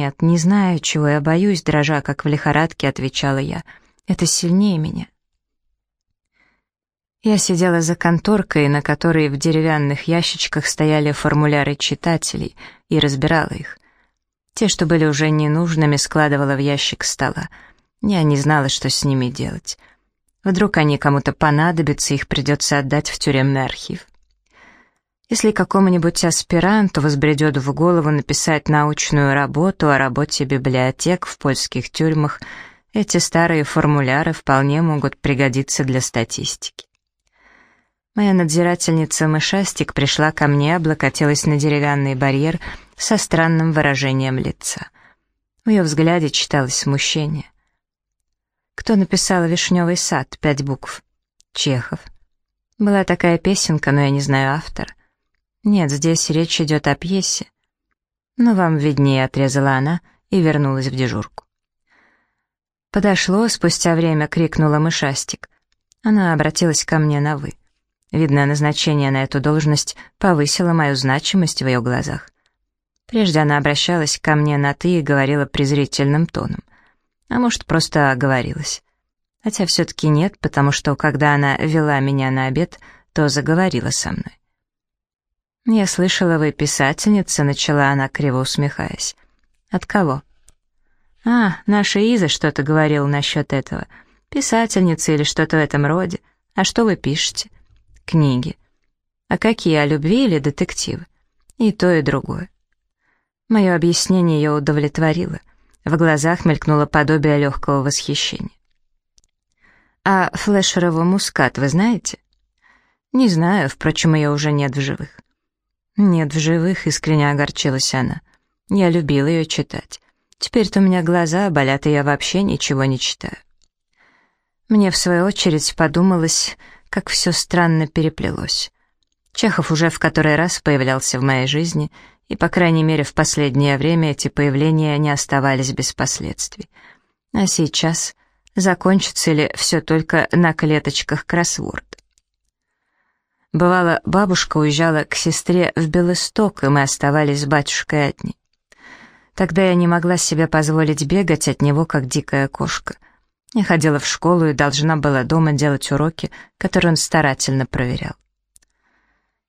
«Нет, не знаю, чего я боюсь», — дрожа, как в лихорадке, отвечала я. «Это сильнее меня». Я сидела за конторкой, на которой в деревянных ящичках стояли формуляры читателей, и разбирала их. Те, что были уже ненужными, складывала в ящик стола. Я не знала, что с ними делать. Вдруг они кому-то понадобятся, их придется отдать в тюремный архив. Если какому-нибудь аспиранту возбредет в голову написать научную работу о работе библиотек в польских тюрьмах, эти старые формуляры вполне могут пригодиться для статистики. Моя надзирательница Мышастик пришла ко мне, облокотилась на деревянный барьер со странным выражением лица. В ее взгляде читалось смущение. Кто написал «Вишневый сад» пять букв? Чехов. Была такая песенка, но я не знаю автора. Нет, здесь речь идет о пьесе. Но вам виднее, отрезала она и вернулась в дежурку. Подошло, спустя время крикнула мышастик. Она обратилась ко мне на «вы». Видно, назначение на эту должность повысило мою значимость в ее глазах. Прежде она обращалась ко мне на «ты» и говорила презрительным тоном. А может, просто оговорилась. Хотя все-таки нет, потому что, когда она вела меня на обед, то заговорила со мной. «Я слышала, вы писательница», — начала она, криво усмехаясь. «От кого?» «А, наша Иза что-то говорила насчет этого. Писательница или что-то в этом роде. А что вы пишете?» книги. А какие, о любви или детективы? И то, и другое. Мое объяснение ее удовлетворило. В глазах мелькнуло подобие легкого восхищения. «А флешерову мускат вы знаете?» «Не знаю, впрочем, ее уже нет в живых». «Нет в живых», — искренне огорчилась она. «Я любила ее читать. Теперь-то у меня глаза болят, и я вообще ничего не читаю». Мне, в свою очередь, подумалось, как все странно переплелось. Чехов уже в который раз появлялся в моей жизни, и, по крайней мере, в последнее время эти появления не оставались без последствий. А сейчас закончится ли все только на клеточках кроссворд? Бывало, бабушка уезжала к сестре в Белосток, и мы оставались с батюшкой одни. Тогда я не могла себе позволить бегать от него, как дикая кошка — я ходила в школу и должна была дома делать уроки, которые он старательно проверял.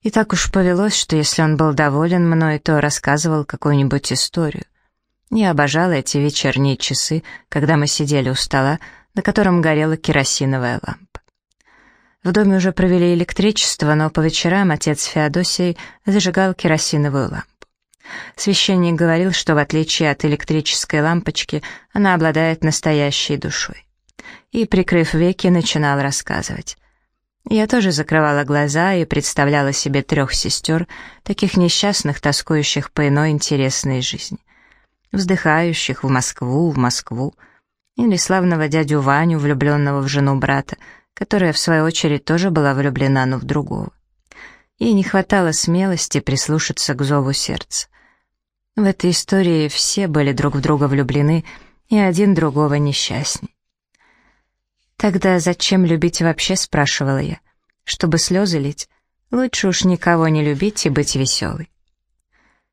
И так уж повелось, что если он был доволен мной, то рассказывал какую-нибудь историю. Я обожала эти вечерние часы, когда мы сидели у стола, на котором горела керосиновая лампа. В доме уже провели электричество, но по вечерам отец Феодосий зажигал керосиновую лампу. Священник говорил, что в отличие от электрической лампочки, она обладает настоящей душой и, прикрыв веки, начинал рассказывать. Я тоже закрывала глаза и представляла себе трех сестер, таких несчастных, тоскующих по иной интересной жизни. Вздыхающих в Москву, в Москву. Или славного дядю Ваню, влюбленного в жену брата, которая, в свою очередь, тоже была влюблена, но в другого. Ей не хватало смелости прислушаться к зову сердца. В этой истории все были друг в друга влюблены, и один другого несчастней. «Тогда зачем любить вообще?» — спрашивала я. «Чтобы слезы лить? Лучше уж никого не любить и быть веселой».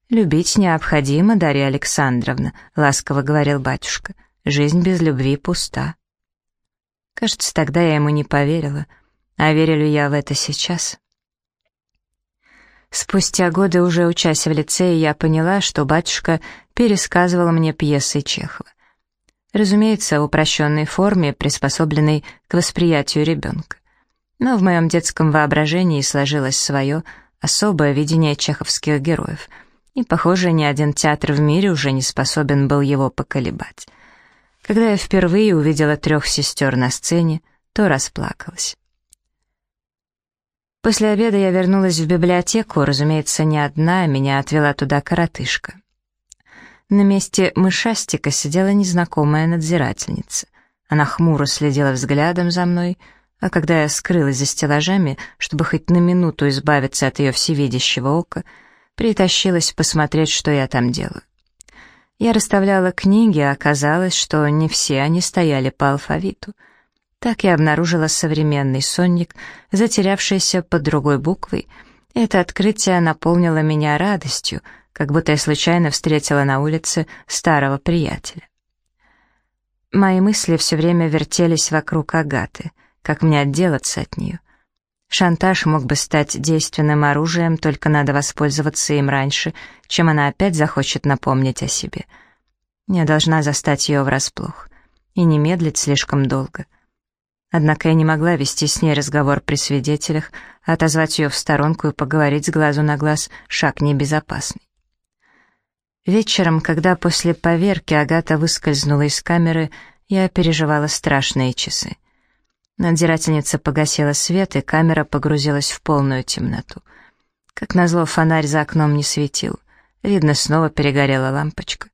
«Любить необходимо, Дарья Александровна», — ласково говорил батюшка. «Жизнь без любви пуста». Кажется, тогда я ему не поверила. А верю ли я в это сейчас? Спустя годы, уже учась в лицее, я поняла, что батюшка пересказывал мне пьесы Чехова. Разумеется, в упрощенной форме, приспособленной к восприятию ребенка. Но в моем детском воображении сложилось свое особое видение чеховских героев, и, похоже, ни один театр в мире уже не способен был его поколебать. Когда я впервые увидела трех сестер на сцене, то расплакалась. После обеда я вернулась в библиотеку, разумеется, не одна, меня отвела туда коротышка. На месте мышастика сидела незнакомая надзирательница. Она хмуро следила взглядом за мной, а когда я скрылась за стеллажами, чтобы хоть на минуту избавиться от ее всевидящего ока, притащилась посмотреть, что я там делаю. Я расставляла книги, а оказалось, что не все они стояли по алфавиту. Так я обнаружила современный сонник, затерявшийся под другой буквой. Это открытие наполнило меня радостью — как будто я случайно встретила на улице старого приятеля. Мои мысли все время вертелись вокруг Агаты, как мне отделаться от нее. Шантаж мог бы стать действенным оружием, только надо воспользоваться им раньше, чем она опять захочет напомнить о себе. Я должна застать ее врасплох и не медлить слишком долго. Однако я не могла вести с ней разговор при свидетелях, отозвать ее в сторонку и поговорить с глазу на глаз — шаг небезопасный. Вечером, когда после поверки Агата выскользнула из камеры, я переживала страшные часы. Надзирательница погасила свет, и камера погрузилась в полную темноту. Как назло, фонарь за окном не светил. Видно, снова перегорела лампочка.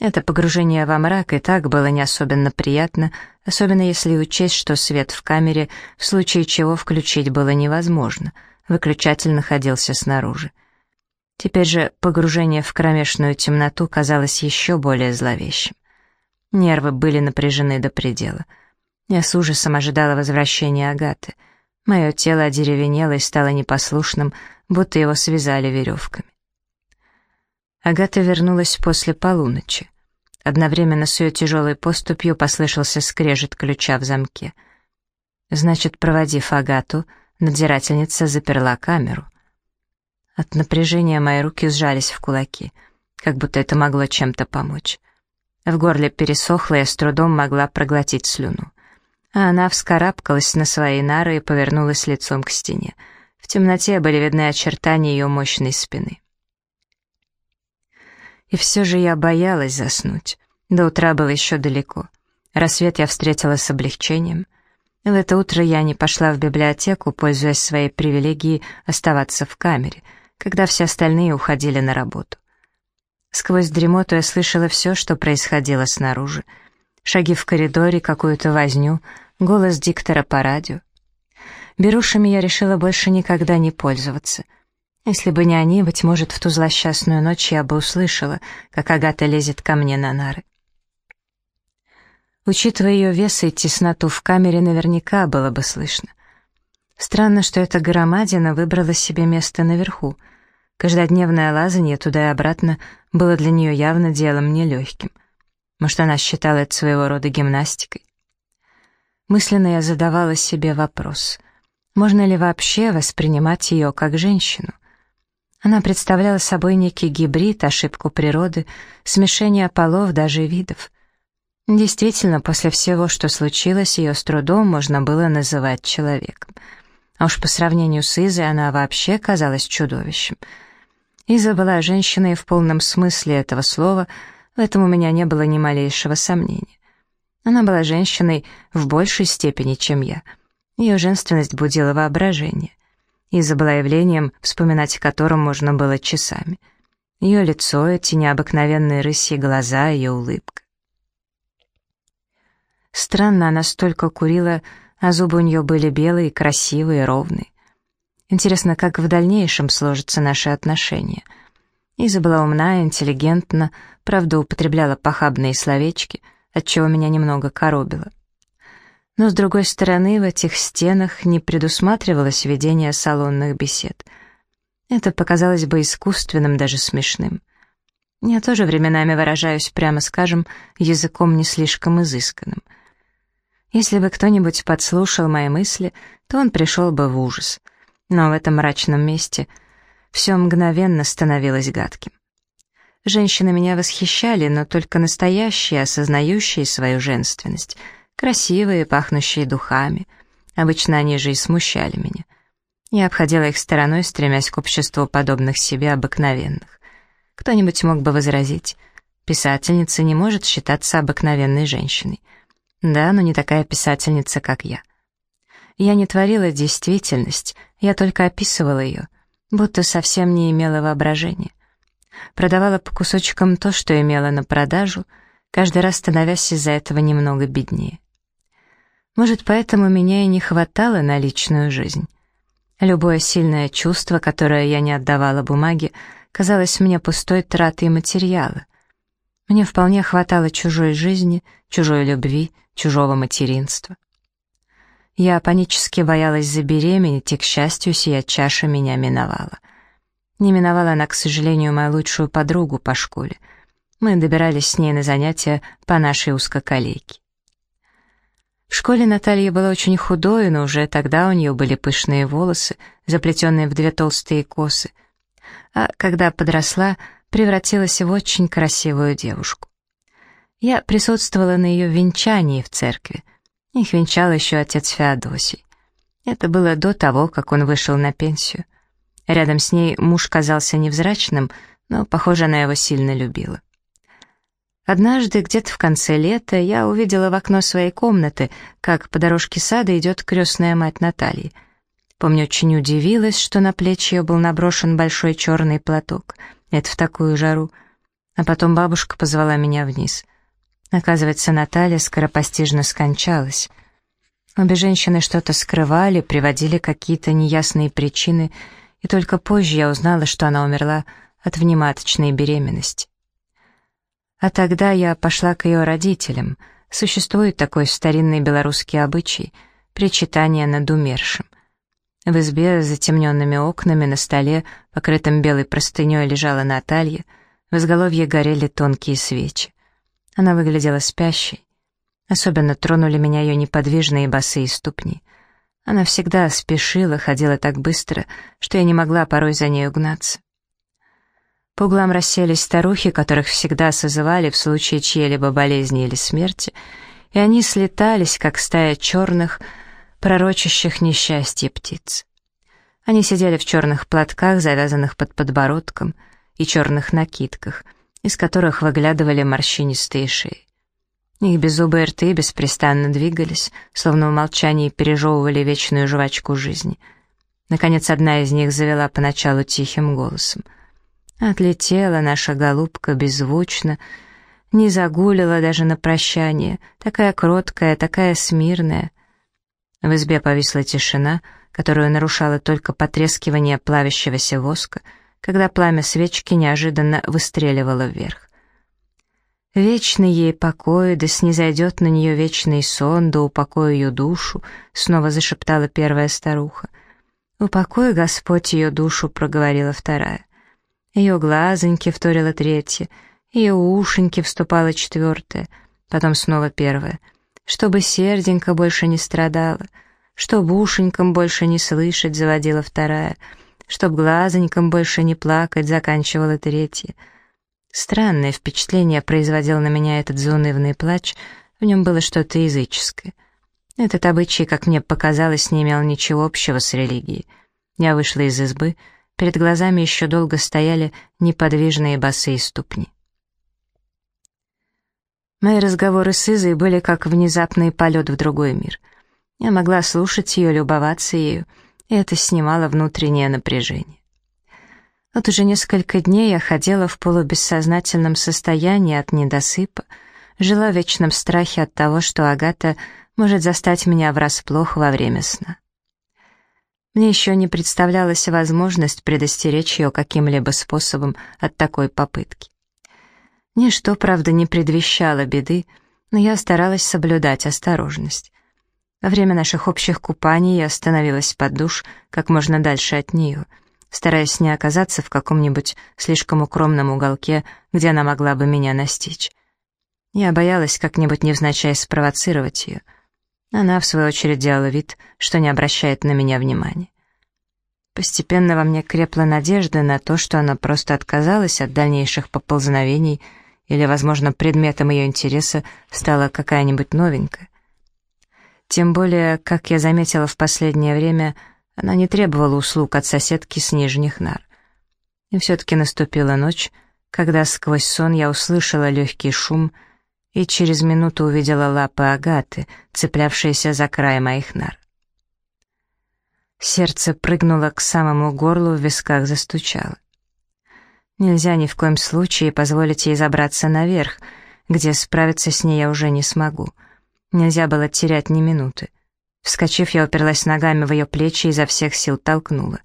Это погружение во мрак и так было не особенно приятно, особенно если учесть, что свет в камере, в случае чего включить было невозможно, выключатель находился снаружи. Теперь же погружение в кромешную темноту казалось еще более зловещим. Нервы были напряжены до предела — я с ужасом ожидала возвращения Агаты. Мое тело одеревенело и стало непослушным, будто его связали веревками. Агата вернулась после полуночи. Одновременно с ее тяжелой поступью послышался скрежет ключа в замке. Значит, проводив Агату, надзирательница заперла камеру. От напряжения мои руки сжались в кулаки, как будто это могло чем-то помочь. В горле пересохло, я с трудом могла проглотить слюну а она вскарабкалась на свои нары и повернулась лицом к стене. В темноте были видны очертания ее мощной спины. И все же я боялась заснуть. До утра было еще далеко. Рассвет я встретила с облегчением. В это утро я не пошла в библиотеку, пользуясь своей привилегией оставаться в камере, когда все остальные уходили на работу. Сквозь дремоту я слышала все, что происходило снаружи — шаги в коридоре, какую-то возню, голос диктора по радио. Берушами я решила больше никогда не пользоваться. Если бы не они, быть может, в ту злосчастную ночь я бы услышала, как Агата лезет ко мне на нары. Учитывая ее вес и тесноту в камере, наверняка было бы слышно. Странно, что эта громадина выбрала себе место наверху. Каждодневное лазанье туда и обратно было для нее явно делом нелегким — может, она считала это своего рода гимнастикой? Мысленно я задавала себе вопрос, можно ли вообще воспринимать ее как женщину? Она представляла собой некий гибрид, ошибку природы, смешение полов, даже видов. Действительно, после всего, что случилось, ее с трудом можно было называть человеком. А уж по сравнению с Изой она вообще казалась чудовищем. Иза была женщиной в полном смысле этого слова — в этом у меня не было ни малейшего сомнения. Она была женщиной в большей степени, чем я. Ее женственность будила воображение. Иза была явлением, вспоминать о котором можно было часами. Ее лицо, эти необыкновенные рысьи глаза, ее улыбка. Странно, она столько курила, а зубы у нее были белые, красивые, ровные. Интересно, как в дальнейшем сложатся наши отношения — Иза была умна, интеллигентна, правда, употребляла похабные словечки, отчего меня немного коробило. Но, с другой стороны, в этих стенах не предусматривалось ведение салонных бесед. Это показалось бы искусственным, даже смешным. Я тоже временами выражаюсь, прямо скажем, языком не слишком изысканным. Если бы кто-нибудь подслушал мои мысли, то он пришел бы в ужас. Но в этом мрачном месте — все мгновенно становилось гадким. Женщины меня восхищали, но только настоящие, осознающие свою женственность, красивые, пахнущие духами. Обычно они же и смущали меня. Я обходила их стороной, стремясь к обществу подобных себе обыкновенных. Кто-нибудь мог бы возразить, писательница не может считаться обыкновенной женщиной. Да, но не такая писательница, как я. Я не творила действительность, я только описывала ее — будто совсем не имела воображения. Продавала по кусочкам то, что имела на продажу, каждый раз становясь из-за этого немного беднее. Может, поэтому меня и не хватало на личную жизнь. Любое сильное чувство, которое я не отдавала бумаге, казалось мне пустой тратой материала. Мне вполне хватало чужой жизни, чужой любви, чужого материнства. Я панически боялась забеременеть, и, к счастью, сия чаша меня миновала. Не миновала она, к сожалению, мою лучшую подругу по школе. Мы добирались с ней на занятия по нашей узкоколейке. В школе Наталья была очень худой, но уже тогда у нее были пышные волосы, заплетенные в две толстые косы. А когда подросла, превратилась в очень красивую девушку. Я присутствовала на ее венчании в церкви. Их венчал еще отец Феодосий. Это было до того, как он вышел на пенсию. Рядом с ней муж казался невзрачным, но, похоже, она его сильно любила. Однажды, где-то в конце лета, я увидела в окно своей комнаты, как по дорожке сада идет крестная мать Натальи. Помню, очень удивилась, что на плечи ее был наброшен большой черный платок. Это в такую жару. А потом бабушка позвала меня вниз. Оказывается, Наталья скоропостижно скончалась. Обе женщины что-то скрывали, приводили какие-то неясные причины, и только позже я узнала, что она умерла от внематочной беременности. А тогда я пошла к ее родителям. Существует такой старинный белорусский обычай — причитание над умершим. В избе с затемненными окнами на столе, покрытым белой простыней, лежала Наталья, в изголовье горели тонкие свечи. Она выглядела спящей. Особенно тронули меня ее неподвижные босые ступни. Она всегда спешила, ходила так быстро, что я не могла порой за ней угнаться. По углам расселись старухи, которых всегда созывали в случае чьей-либо болезни или смерти, и они слетались, как стая черных, пророчащих несчастье птиц. Они сидели в черных платках, завязанных под подбородком, и черных накидках, из которых выглядывали морщинистые шеи. Их беззубые рты беспрестанно двигались, словно в молчании пережевывали вечную жвачку жизни. Наконец, одна из них завела поначалу тихим голосом — Отлетела наша голубка беззвучно, не загулила даже на прощание, такая кроткая, такая смирная. В избе повисла тишина, которую нарушало только потрескивание плавящегося воска, когда пламя свечки неожиданно выстреливало вверх. «Вечный ей покой, да снизойдет на нее вечный сон, да упокой ее душу», — снова зашептала первая старуха. «Упокой, Господь, ее душу», — проговорила вторая. Ее глазоньки вторила третья, ее ушеньки вступала четвертая, потом снова первая. Чтобы серденько больше не страдало, чтоб ушеньком больше не слышать, заводила вторая, чтоб глазоньком больше не плакать, заканчивала третья. Странное впечатление производил на меня этот заунывный плач, в нем было что-то языческое. Этот обычай, как мне показалось, не имел ничего общего с религией. Я вышла из избы, Перед глазами еще долго стояли неподвижные босые ступни. Мои разговоры с Изой были как внезапный полет в другой мир. Я могла слушать ее, любоваться ею, и это снимало внутреннее напряжение. Вот уже несколько дней я ходила в полубессознательном состоянии от недосыпа, жила в вечном страхе от того, что Агата может застать меня врасплох во время сна. Мне еще не представлялась возможность предостеречь ее каким-либо способом от такой попытки. Ничто, правда, не предвещало беды, но я старалась соблюдать осторожность. Во время наших общих купаний я остановилась под душ как можно дальше от нее, стараясь не оказаться в каком-нибудь слишком укромном уголке, где она могла бы меня настичь. Я боялась как-нибудь невзначай спровоцировать ее — она, в свою очередь, делала вид, что не обращает на меня внимания. Постепенно во мне крепла надежда на то, что она просто отказалась от дальнейших поползновений или, возможно, предметом ее интереса стала какая-нибудь новенькая. Тем более, как я заметила в последнее время, она не требовала услуг от соседки с нижних нар. И все-таки наступила ночь, когда сквозь сон я услышала легкий шум — и через минуту увидела лапы Агаты, цеплявшиеся за край моих нар. Сердце прыгнуло к самому горлу, в висках застучало. Нельзя ни в коем случае позволить ей забраться наверх, где справиться с ней я уже не смогу. Нельзя было терять ни минуты. Вскочив, я уперлась ногами в ее плечи и изо всех сил толкнула.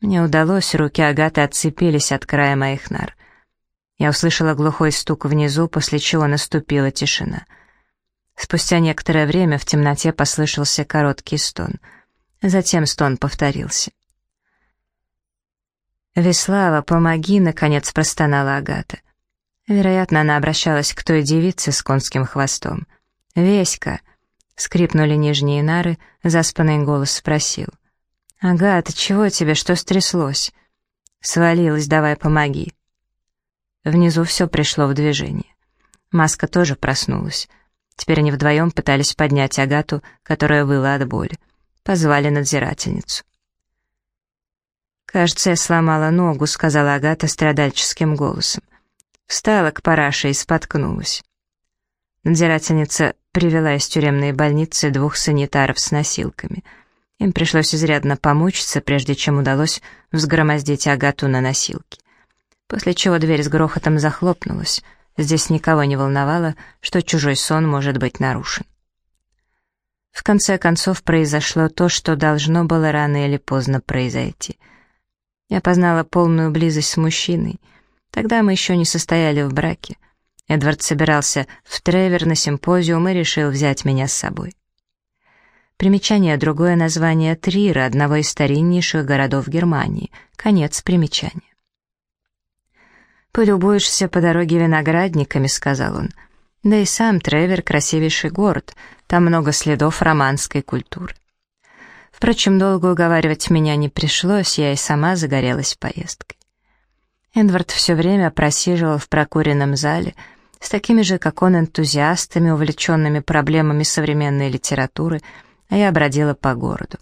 Мне удалось, руки Агаты отцепились от края моих нар. Я услышала глухой стук внизу, после чего наступила тишина. Спустя некоторое время в темноте послышался короткий стон. Затем стон повторился. «Веслава, помоги!» — наконец простонала Агата. Вероятно, она обращалась к той девице с конским хвостом. «Веська!» — скрипнули нижние нары, заспанный голос спросил. «Агата, чего тебе, что стряслось?» «Свалилась, давай помоги». Внизу все пришло в движение. Маска тоже проснулась. Теперь они вдвоем пытались поднять Агату, которая выла от боли. Позвали надзирательницу. «Кажется, я сломала ногу», — сказала Агата страдальческим голосом. Встала к параше и споткнулась. Надзирательница привела из тюремной больницы двух санитаров с носилками. Им пришлось изрядно помучиться, прежде чем удалось взгромоздить Агату на носилки. После чего дверь с грохотом захлопнулась. Здесь никого не волновало, что чужой сон может быть нарушен. В конце концов произошло то, что должно было рано или поздно произойти — я познала полную близость с мужчиной. Тогда мы еще не состояли в браке. Эдвард собирался в Тревер на симпозиум и решил взять меня с собой. Примечание — другое название Трира, одного из стариннейших городов Германии. Конец примечания. «Полюбуешься по дороге виноградниками», — сказал он. «Да и сам Тревер — красивейший город, там много следов романской культуры». Впрочем, долго уговаривать меня не пришлось, я и сама загорелась поездкой. Эдвард все время просиживал в прокуренном зале с такими же, как он, энтузиастами, увлеченными проблемами современной литературы, а я бродила по городу.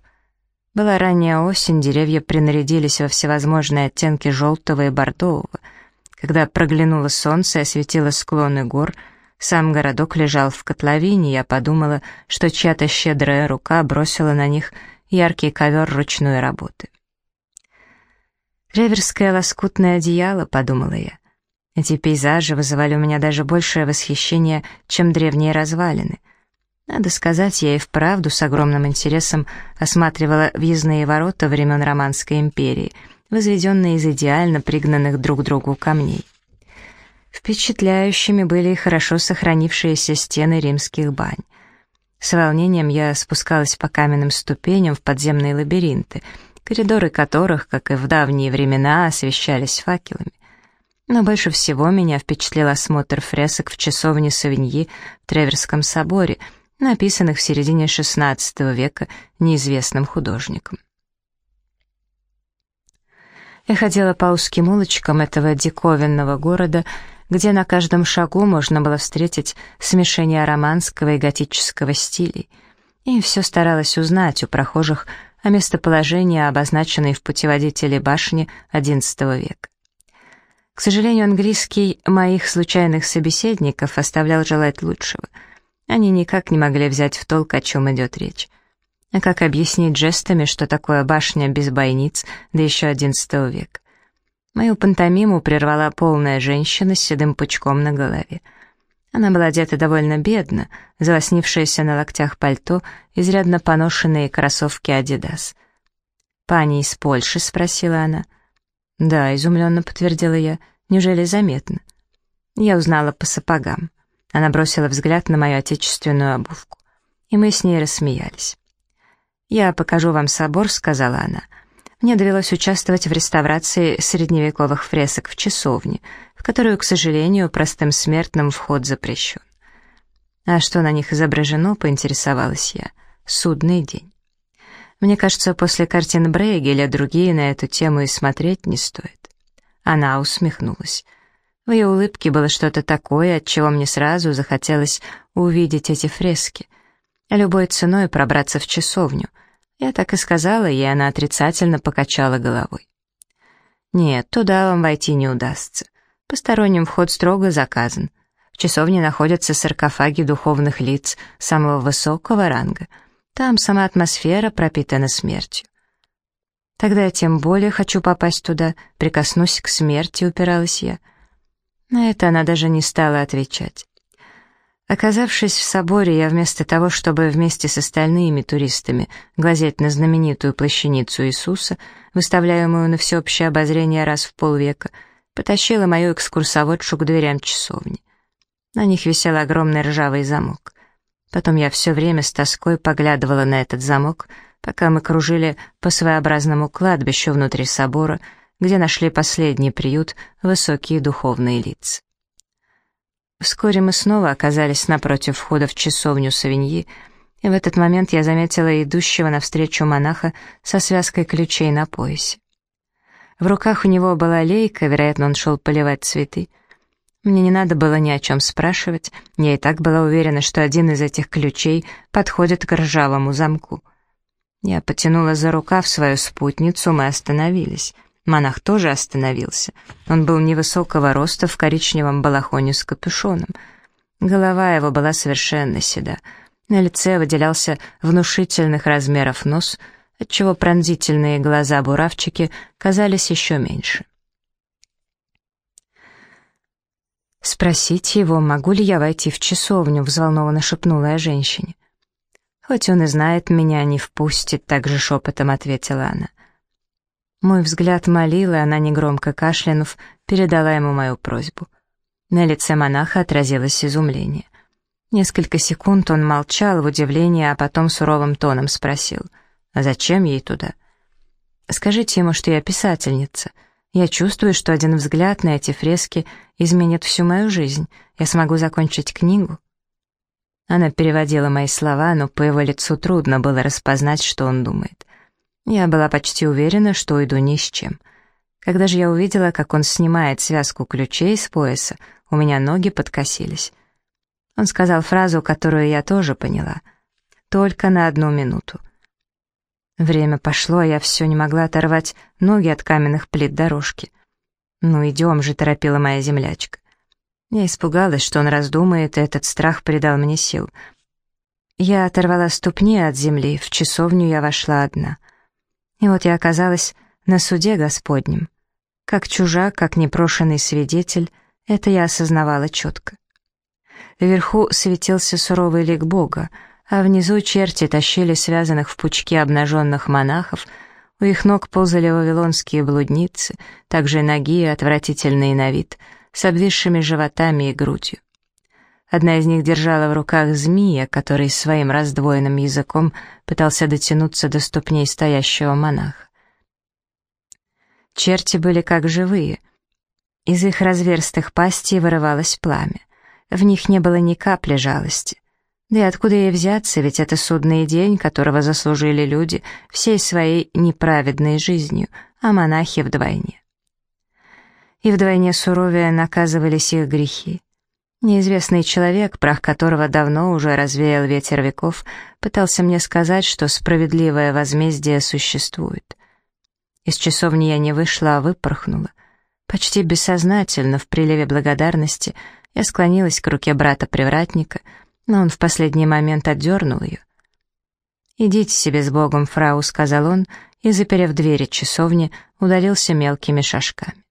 Была ранняя осень, деревья принарядились во всевозможные оттенки желтого и бордового. Когда проглянуло солнце и осветило склоны гор, сам городок лежал в котловине, я подумала, что чья-то щедрая рука бросила на них яркий ковер ручной работы. «Реверское лоскутное одеяло», — подумала я. Эти пейзажи вызывали у меня даже большее восхищение, чем древние развалины. Надо сказать, я и вправду с огромным интересом осматривала въездные ворота времен Романской империи, возведенные из идеально пригнанных друг к другу камней. Впечатляющими были и хорошо сохранившиеся стены римских бань. С волнением я спускалась по каменным ступеням в подземные лабиринты, коридоры которых, как и в давние времена, освещались факелами. Но больше всего меня впечатлил осмотр фресок в часовне Савиньи в Треверском соборе, написанных в середине XVI века неизвестным художником. Я ходила по узким улочкам этого диковинного города, где на каждом шагу можно было встретить смешение романского и готического стилей, и все старалась узнать у прохожих о местоположении, обозначенной в путеводителе башни XI века. К сожалению, английский моих случайных собеседников оставлял желать лучшего. Они никак не могли взять в толк, о чем идет речь. А как объяснить жестами, что такое башня без бойниц, да еще XI века? Мою пантомиму прервала полная женщина с седым пучком на голове. Она была одета довольно бедно, залоснившаяся на локтях пальто, изрядно поношенные кроссовки «Адидас». «Пани из Польши?» — спросила она. «Да», — изумленно подтвердила я. «Неужели заметно?» Я узнала по сапогам. Она бросила взгляд на мою отечественную обувку. И мы с ней рассмеялись. «Я покажу вам собор», — сказала она мне довелось участвовать в реставрации средневековых фресок в часовне, в которую, к сожалению, простым смертным вход запрещен. А что на них изображено, поинтересовалась я. Судный день. Мне кажется, после картин Брейгеля другие на эту тему и смотреть не стоит. Она усмехнулась. В ее улыбке было что-то такое, от чего мне сразу захотелось увидеть эти фрески. Любой ценой пробраться в часовню — я так и сказала, и она отрицательно покачала головой. «Нет, туда вам войти не удастся. Посторонним вход строго заказан. В часовне находятся саркофаги духовных лиц самого высокого ранга. Там сама атмосфера пропитана смертью. Тогда я тем более хочу попасть туда, прикоснусь к смерти, упиралась я. На это она даже не стала отвечать. Оказавшись в соборе, я вместо того, чтобы вместе с остальными туристами глазеть на знаменитую плащаницу Иисуса, выставляемую на всеобщее обозрение раз в полвека, потащила мою экскурсоводшу к дверям часовни. На них висел огромный ржавый замок. Потом я все время с тоской поглядывала на этот замок, пока мы кружили по своеобразному кладбищу внутри собора, где нашли последний приют высокие духовные лица. Вскоре мы снова оказались напротив входа в часовню Савиньи, и в этот момент я заметила идущего навстречу монаха со связкой ключей на поясе. В руках у него была лейка, вероятно, он шел поливать цветы. Мне не надо было ни о чем спрашивать, я и так была уверена, что один из этих ключей подходит к ржавому замку. Я потянула за рукав свою спутницу, мы остановились. Монах тоже остановился. Он был невысокого роста в коричневом балахоне с капюшоном. Голова его была совершенно седа. На лице выделялся внушительных размеров нос, отчего пронзительные глаза-буравчики казались еще меньше. «Спросите его, могу ли я войти в часовню?» — взволнованно шепнула я женщине. «Хоть он и знает меня, не впустит», — также шепотом ответила она. Мой взгляд молил, и она, негромко кашлянув, передала ему мою просьбу. На лице монаха отразилось изумление. Несколько секунд он молчал в удивлении, а потом суровым тоном спросил, «А зачем ей туда?» «Скажите ему, что я писательница. Я чувствую, что один взгляд на эти фрески изменит всю мою жизнь. Я смогу закончить книгу». Она переводила мои слова, но по его лицу трудно было распознать, что он думает. Я была почти уверена, что уйду ни с чем. Когда же я увидела, как он снимает связку ключей с пояса, у меня ноги подкосились. Он сказал фразу, которую я тоже поняла. «Только на одну минуту». Время пошло, а я все не могла оторвать ноги от каменных плит дорожки. «Ну, идем же», — торопила моя землячка. Я испугалась, что он раздумает, и этот страх придал мне сил. Я оторвала ступни от земли, в часовню я вошла одна — и вот я оказалась на суде Господнем. Как чужак, как непрошенный свидетель, это я осознавала четко. Вверху светился суровый лик Бога, а внизу черти тащили связанных в пучки обнаженных монахов, у их ног ползали вавилонские блудницы, также ноги отвратительные на вид, с обвисшими животами и грудью. Одна из них держала в руках змея, который своим раздвоенным языком пытался дотянуться до ступней стоящего монаха. Черти были как живые. Из их разверстых пастей вырывалось пламя. В них не было ни капли жалости. Да и откуда ей взяться, ведь это судный день, которого заслужили люди всей своей неправедной жизнью, а монахи вдвойне. И вдвойне суровее наказывались их грехи. Неизвестный человек, прах которого давно уже развеял ветер веков, пытался мне сказать, что справедливое возмездие существует. Из часовни я не вышла, а выпорхнула. Почти бессознательно, в приливе благодарности, я склонилась к руке брата-привратника, но он в последний момент отдернул ее. «Идите себе с Богом, фрау», — сказал он, и, заперев двери часовни, удалился мелкими шажками.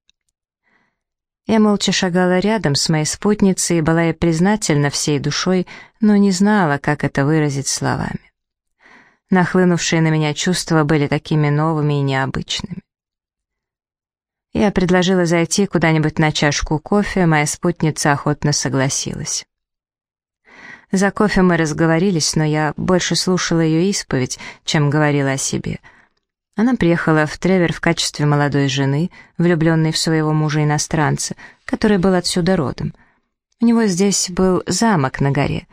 Я молча шагала рядом с моей спутницей и была ей признательна всей душой, но не знала, как это выразить словами. Нахлынувшие на меня чувства были такими новыми и необычными. Я предложила зайти куда-нибудь на чашку кофе, моя спутница охотно согласилась. За кофе мы разговорились, но я больше слушала ее исповедь, чем говорила о себе — она приехала в Тревер в качестве молодой жены, влюбленной в своего мужа-иностранца, который был отсюда родом. У него здесь был замок на горе.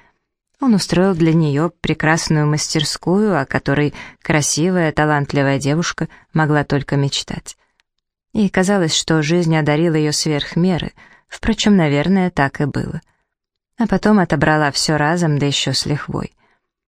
Он устроил для нее прекрасную мастерскую, о которой красивая, талантливая девушка могла только мечтать. И казалось, что жизнь одарила ее сверх меры, впрочем, наверное, так и было. А потом отобрала все разом, да еще с лихвой.